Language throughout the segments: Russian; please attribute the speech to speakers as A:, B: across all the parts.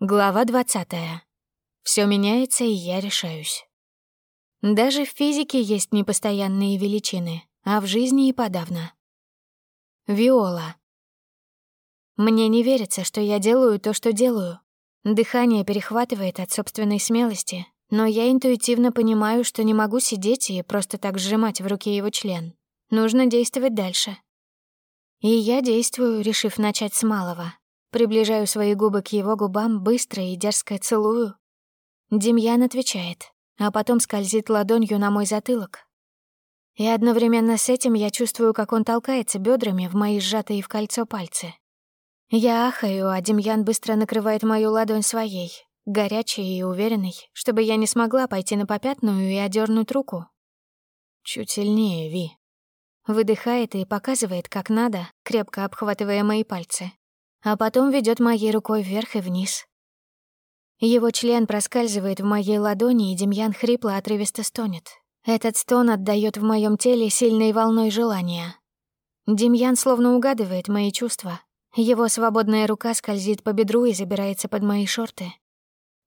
A: Глава 20. Все меняется, и я решаюсь. Даже в физике есть непостоянные величины, а в жизни и подавно. Виола. Мне не верится, что я делаю то, что делаю. Дыхание перехватывает от собственной смелости, но я интуитивно понимаю, что не могу сидеть и просто так сжимать в руке его член. Нужно действовать дальше. И я действую, решив начать с малого, Приближаю свои губы к его губам, быстро и дерзко целую. Демьян отвечает, а потом скользит ладонью на мой затылок. И одновременно с этим я чувствую, как он толкается бедрами в мои сжатые в кольцо пальцы. Я ахаю, а Демьян быстро накрывает мою ладонь своей, горячей и уверенной, чтобы я не смогла пойти на попятную и одернуть руку. Чуть сильнее, Ви. Выдыхает и показывает, как надо, крепко обхватывая мои пальцы а потом ведет моей рукой вверх и вниз. Его член проскальзывает в моей ладони, и Демьян хрипло отрывисто стонет. Этот стон отдает в моем теле сильной волной желания. Демьян словно угадывает мои чувства. Его свободная рука скользит по бедру и забирается под мои шорты.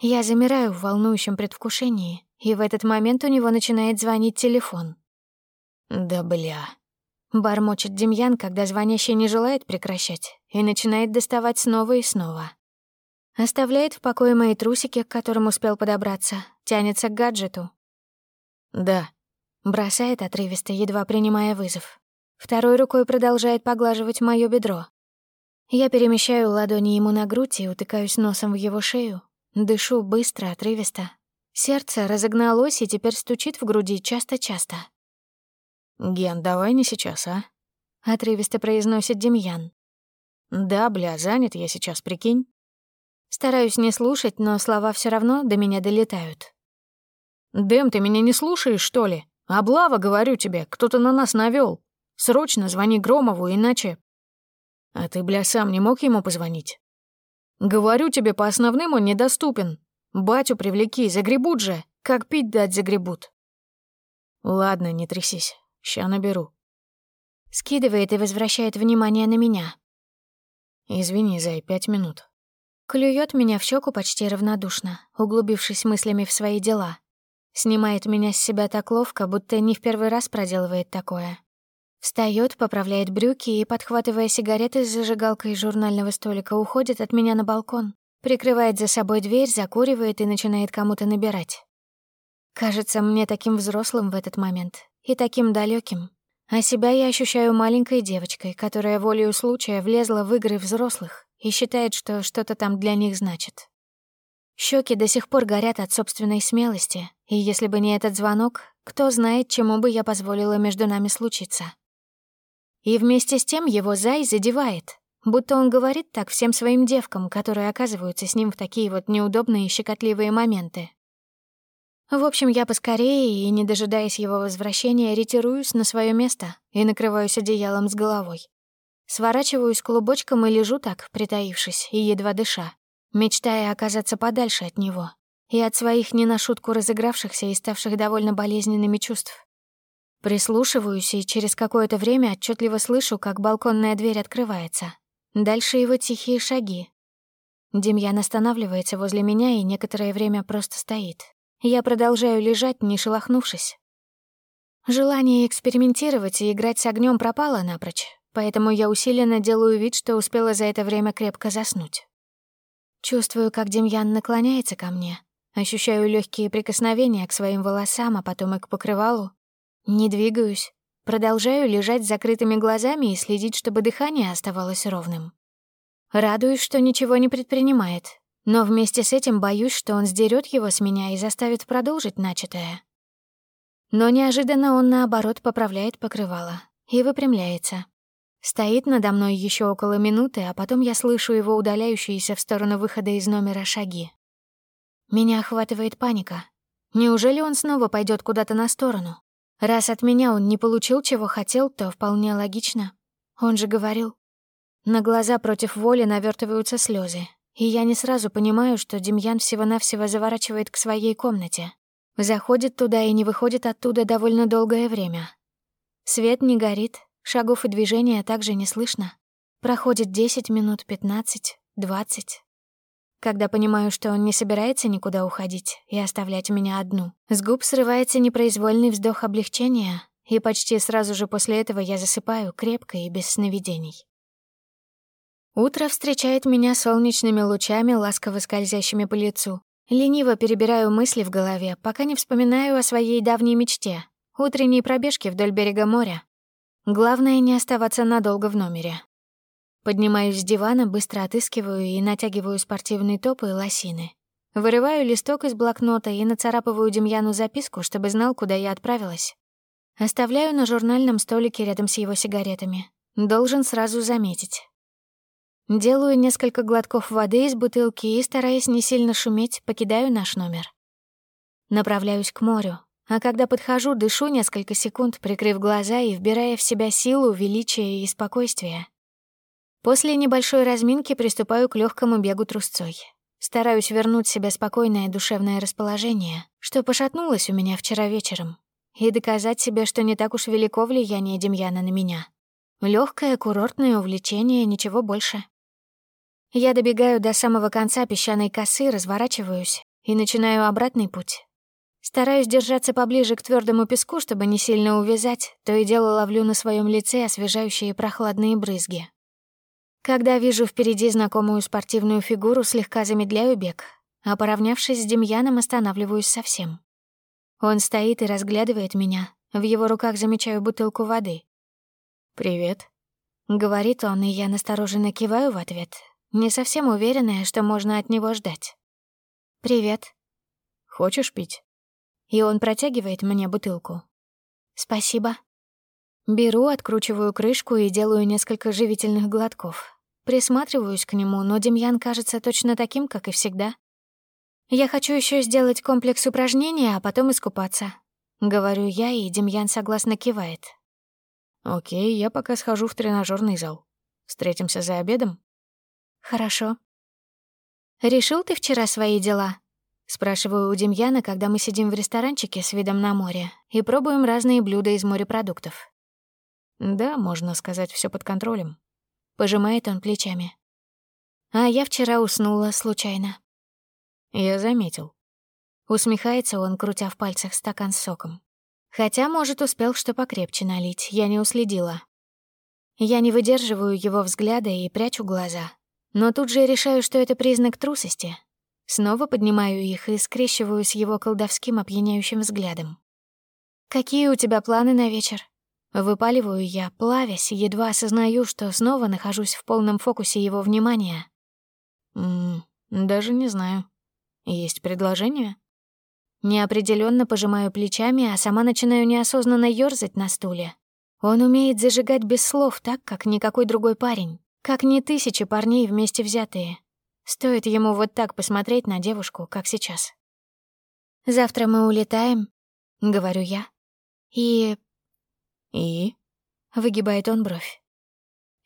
A: Я замираю в волнующем предвкушении, и в этот момент у него начинает звонить телефон. «Да бля», Бормочет Демьян, когда звонящий не желает прекращать, и начинает доставать снова и снова. Оставляет в покое мои трусики, к которым успел подобраться, тянется к гаджету. «Да», — бросает отрывисто, едва принимая вызов. Второй рукой продолжает поглаживать моё бедро. Я перемещаю ладони ему на грудь и утыкаюсь носом в его шею. Дышу быстро, отрывисто. Сердце разогналось и теперь стучит в груди часто-часто.
B: «Ген, давай не сейчас, а?»
A: — отрывисто произносит Демьян.
B: «Да, бля, занят я сейчас, прикинь».
A: Стараюсь не слушать, но слова все равно до меня долетают.
B: «Дэм, ты меня не слушаешь, что ли? Облава, говорю тебе, кто-то на нас навёл. Срочно звони Громову, иначе...» «А ты, бля, сам не мог ему позвонить?» «Говорю тебе, по основным он недоступен. Батю привлеки, загребут же, как пить дать загребут». «Ладно, не трясись. Ща наберу.
A: Скидывает и возвращает внимание на меня.
B: Извини, Зай, пять минут.
A: Клюет меня в щеку почти равнодушно, углубившись мыслями в свои дела. Снимает меня с себя так ловко, будто не в первый раз проделывает такое. Встает, поправляет брюки и, подхватывая сигареты с зажигалкой журнального столика, уходит от меня на балкон, прикрывает за собой дверь, закуривает и начинает кому-то набирать. Кажется мне таким взрослым в этот момент, и таким далеким. А себя я ощущаю маленькой девочкой, которая волею случая влезла в игры взрослых и считает, что что-то там для них значит. Щеки до сих пор горят от собственной смелости, и если бы не этот звонок, кто знает, чему бы я позволила между нами случиться. И вместе с тем его зай задевает, будто он говорит так всем своим девкам, которые оказываются с ним в такие вот неудобные и щекотливые моменты. В общем, я поскорее и, не дожидаясь его возвращения, ретируюсь на свое место и накрываюсь одеялом с головой. Сворачиваюсь клубочком и лежу так, притаившись и едва дыша, мечтая оказаться подальше от него и от своих не на шутку разыгравшихся и ставших довольно болезненными чувств. Прислушиваюсь и через какое-то время отчетливо слышу, как балконная дверь открывается. Дальше его тихие шаги. Демьян останавливается возле меня и некоторое время просто стоит, я продолжаю лежать, не шелохнувшись. Желание экспериментировать и играть с огнем пропало напрочь, поэтому я усиленно делаю вид, что успела за это время крепко заснуть. Чувствую, как Демьян наклоняется ко мне, ощущаю легкие прикосновения к своим волосам, а потом и к покрывалу. Не двигаюсь, продолжаю лежать с закрытыми глазами и следить, чтобы дыхание оставалось ровным. Радуюсь, что ничего не предпринимает, но вместе с этим боюсь, что он сдерет его с меня и заставит продолжить начатое. Но неожиданно он, наоборот, поправляет покрывало и выпрямляется. Стоит надо мной еще около минуты, а потом я слышу его удаляющиеся в сторону выхода из номера шаги. Меня охватывает паника. Неужели он снова пойдет куда-то на сторону? Раз от меня он не получил, чего хотел, то вполне логично. Он же говорил. На глаза против воли навертываются слезы, и я не сразу понимаю, что Демьян всего-навсего заворачивает к своей комнате. Заходит туда и не выходит оттуда довольно долгое время. Свет не горит, шагов и движения также не слышно. Проходит 10 минут, 15, 20. Когда понимаю, что он не собирается никуда уходить и оставлять меня одну, с губ срывается непроизвольный вздох облегчения, и почти сразу же после этого я засыпаю крепко и без сновидений. Утро встречает меня солнечными лучами, ласково скользящими по лицу. Лениво перебираю мысли в голове, пока не вспоминаю о своей давней мечте — утренней пробежке вдоль берега моря. Главное — не оставаться надолго в номере. Поднимаюсь с дивана, быстро отыскиваю и натягиваю спортивные топы и лосины. Вырываю листок из блокнота и нацарапываю Демьяну записку, чтобы знал, куда я отправилась. Оставляю на журнальном столике рядом с его сигаретами. Должен сразу заметить. Делаю несколько глотков воды из бутылки и, стараясь не сильно шуметь, покидаю наш номер. Направляюсь к морю, а когда подхожу, дышу несколько секунд, прикрыв глаза и вбирая в себя силу, величие и спокойствие. После небольшой разминки приступаю к легкому бегу трусцой. Стараюсь вернуть себе спокойное душевное расположение, что пошатнулось у меня вчера вечером, и доказать себе, что не так уж велико влияние Демьяна на меня. Легкое курортное увлечение, ничего больше. Я добегаю до самого конца песчаной косы, разворачиваюсь и начинаю обратный путь. Стараюсь держаться поближе к твердому песку, чтобы не сильно увязать, то и дело ловлю на своем лице освежающие прохладные брызги. Когда вижу впереди знакомую спортивную фигуру, слегка замедляю бег, а поравнявшись с Демьяном, останавливаюсь совсем. Он стоит и разглядывает меня. В его руках замечаю бутылку воды.
B: «Привет», —
A: говорит он, и я настороженно киваю в ответ, не совсем уверенная, что можно от него ждать. «Привет».
B: «Хочешь пить?»
A: И он протягивает мне бутылку. «Спасибо». Беру, откручиваю крышку и делаю несколько живительных глотков. Присматриваюсь к нему, но Демьян кажется точно таким, как и всегда. Я хочу еще сделать комплекс упражнений, а потом искупаться. Говорю я, и Демьян согласно кивает.
B: Окей, я пока схожу в тренажерный зал. Встретимся за обедом?
A: Хорошо. Решил ты вчера свои дела? Спрашиваю у Демьяна, когда мы сидим в ресторанчике с видом на море и пробуем разные блюда из морепродуктов.
B: Да, можно сказать, все под контролем.
A: Пожимает он плечами. А я вчера уснула случайно.
B: Я заметил.
A: Усмехается он, крутя в пальцах стакан с соком. Хотя, может, успел что покрепче налить, я не уследила. Я не выдерживаю его взгляда и прячу глаза. Но тут же решаю, что это признак трусости. Снова поднимаю их и скрещиваю с его колдовским опьяняющим взглядом. «Какие у тебя планы на вечер?» Выпаливаю я, плавясь, едва осознаю, что снова нахожусь в полном фокусе его внимания.
B: «Ммм, даже не знаю», есть предложение?
A: Неопределенно пожимаю плечами, а сама начинаю неосознанно ёрзать на стуле. Он умеет зажигать без слов так, как никакой другой парень, как не тысячи парней вместе взятые. Стоит ему вот так посмотреть на девушку, как сейчас. «Завтра мы улетаем», — говорю я. «И...»
B: «И?»
A: — выгибает он бровь.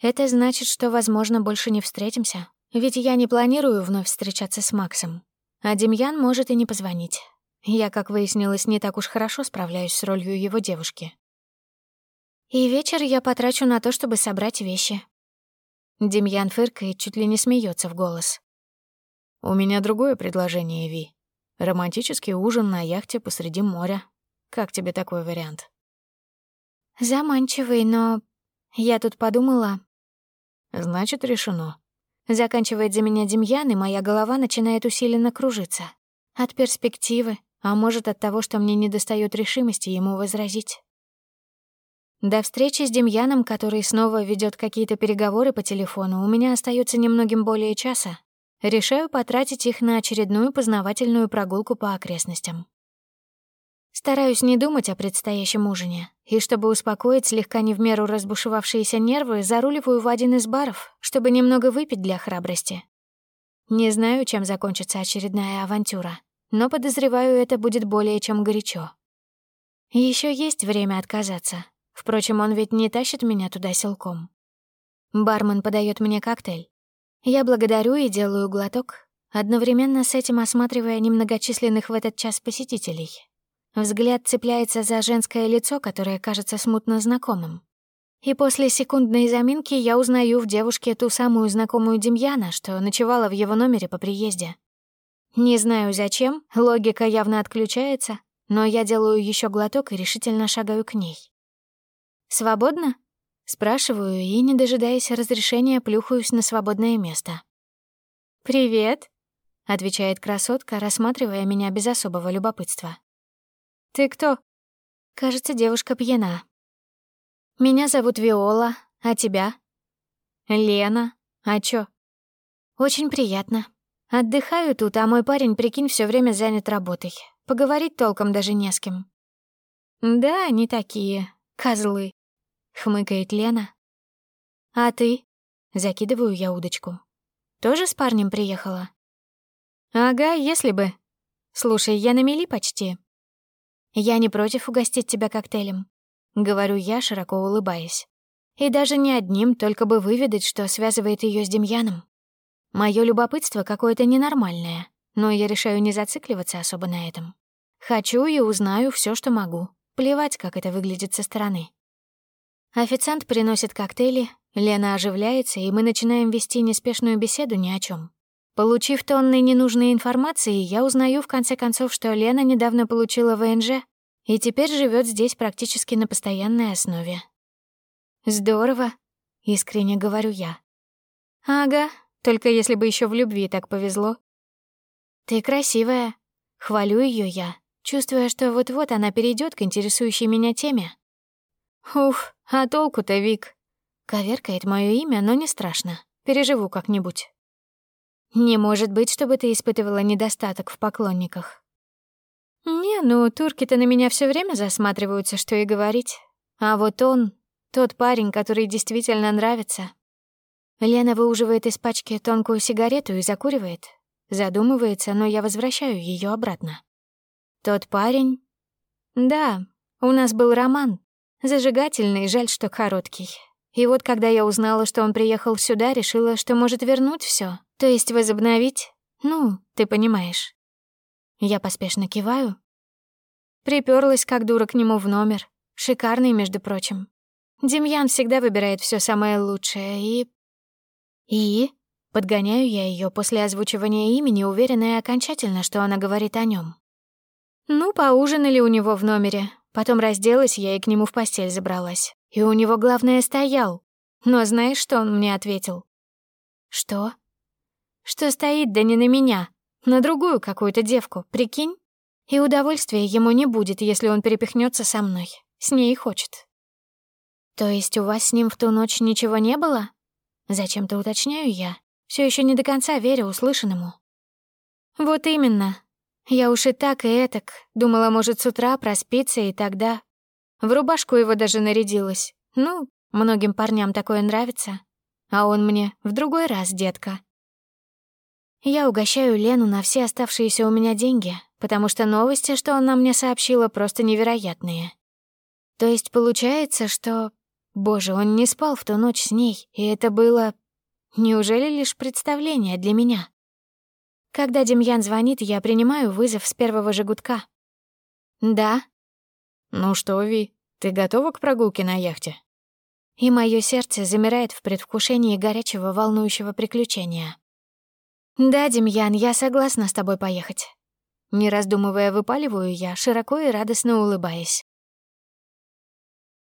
A: «Это значит, что, возможно, больше не встретимся, ведь я не планирую вновь встречаться с Максом. А Демьян может и не позвонить. Я, как выяснилось, не так уж хорошо справляюсь с ролью его девушки. И вечер я потрачу на то, чтобы собрать вещи. Демьян фыркает, чуть ли не смеется в голос.
B: «У меня другое предложение, Ви. Романтический ужин на яхте посреди моря. Как тебе такой вариант?»
A: Заманчивый, но... Я тут подумала...
B: Значит, решено.
A: Заканчивает за меня Демьян, и моя голова начинает усиленно кружиться. От перспективы, а может, от того, что мне недостает решимости ему возразить. До встречи с Демьяном, который снова ведет какие-то переговоры по телефону, у меня остается немногим более часа. Решаю потратить их на очередную познавательную прогулку по окрестностям. Стараюсь не думать о предстоящем ужине, и чтобы успокоить слегка не в меру разбушевавшиеся нервы, заруливаю в один из баров, чтобы немного выпить для храбрости. Не знаю, чем закончится очередная авантюра, но подозреваю, это будет более чем горячо. Еще есть время отказаться. Впрочем, он ведь не тащит меня туда силком. Бармен подает мне коктейль. Я благодарю и делаю глоток, одновременно с этим осматривая немногочисленных в этот час посетителей, Взгляд цепляется за женское лицо, которое кажется смутно знакомым. И после секундной заминки я узнаю в девушке ту самую знакомую Демьяна, что ночевала в его номере по приезде. Не знаю зачем, логика явно отключается, но я делаю еще глоток и решительно шагаю к ней. «Свободно?» — спрашиваю и, не дожидаясь разрешения, плюхаюсь на свободное место. «Привет», — отвечает красотка, рассматривая меня без особого любопытства. «Ты кто?» Кажется, девушка пьяна. «Меня зовут Виола, а тебя?» «Лена. А чё?» «Очень приятно. Отдыхаю тут, а мой парень, прикинь, все время занят работой. Поговорить толком даже не с кем». «Да, они такие. Козлы», — хмыкает Лена. «А ты?» — закидываю я удочку. «Тоже с парнем приехала?» «Ага, если бы. Слушай, я на мели почти. Я не против угостить тебя коктейлем», — говорю я, широко улыбаясь. И даже не одним, только бы выведать, что связывает ее с Демьяном. Моё любопытство какое-то ненормальное, но я решаю не зацикливаться особо на этом. Хочу и узнаю все, что могу. Плевать, как это выглядит со стороны. Официант приносит коктейли, Лена оживляется, и мы начинаем вести неспешную беседу ни о чем. Получив тонны ненужной информации, я узнаю в конце концов, что Лена недавно получила ВНЖ и теперь живет здесь практически на постоянной основе. «Здорово», — искренне говорю я. «Ага, только если бы еще в любви так повезло». «Ты красивая», — хвалю ее я, чувствуя, что вот-вот она перейдет к интересующей меня теме. «Уф, а толку-то, Вик?» Коверкает мое имя, но не страшно. Переживу как-нибудь. Не может быть, чтобы ты испытывала недостаток в поклонниках. Не, ну, турки-то на меня все время засматриваются, что и говорить. А вот он, тот парень, который действительно нравится. Лена выуживает из пачки тонкую сигарету и закуривает. Задумывается, но я возвращаю ее обратно. Тот парень... Да, у нас был роман. Зажигательный, жаль, что короткий. И вот когда я узнала, что он приехал сюда, решила, что может вернуть все. То есть возобновить? Ну, ты понимаешь. Я поспешно киваю. Приперлась как дура к нему в номер. Шикарный, между прочим. Демьян всегда выбирает все самое лучшее и... И? Подгоняю я ее после озвучивания имени, уверенная окончательно, что она говорит о нем. Ну, поужинали у него в номере. Потом разделась я и к нему в постель забралась. И у него, главное, стоял. Но знаешь, что он мне ответил? Что? Что стоит, да не на меня, на другую какую-то девку, прикинь? И удовольствия ему не будет, если он перепихнется со мной. С ней хочет. То есть у вас с ним в ту ночь ничего не было? Зачем-то уточняю я, все еще не до конца веря услышанному. Вот именно. Я уж и так, и этак. Думала, может, с утра проспится, и тогда... В рубашку его даже нарядилась. Ну, многим парням такое нравится. А он мне в другой раз, детка. Я угощаю Лену на все оставшиеся у меня деньги, потому что новости, что она мне сообщила, просто невероятные. То есть получается, что... Боже, он не спал в ту ночь с ней, и это было... Неужели лишь представление для меня? Когда Демьян звонит, я принимаю вызов с первого же гудка. «Да».
B: «Ну что, Ви, ты готова к прогулке на яхте?»
A: И мое сердце замирает в предвкушении горячего волнующего приключения. «Да, Демьян, я согласна с тобой поехать». Не раздумывая, выпаливаю я, широко и радостно улыбаясь.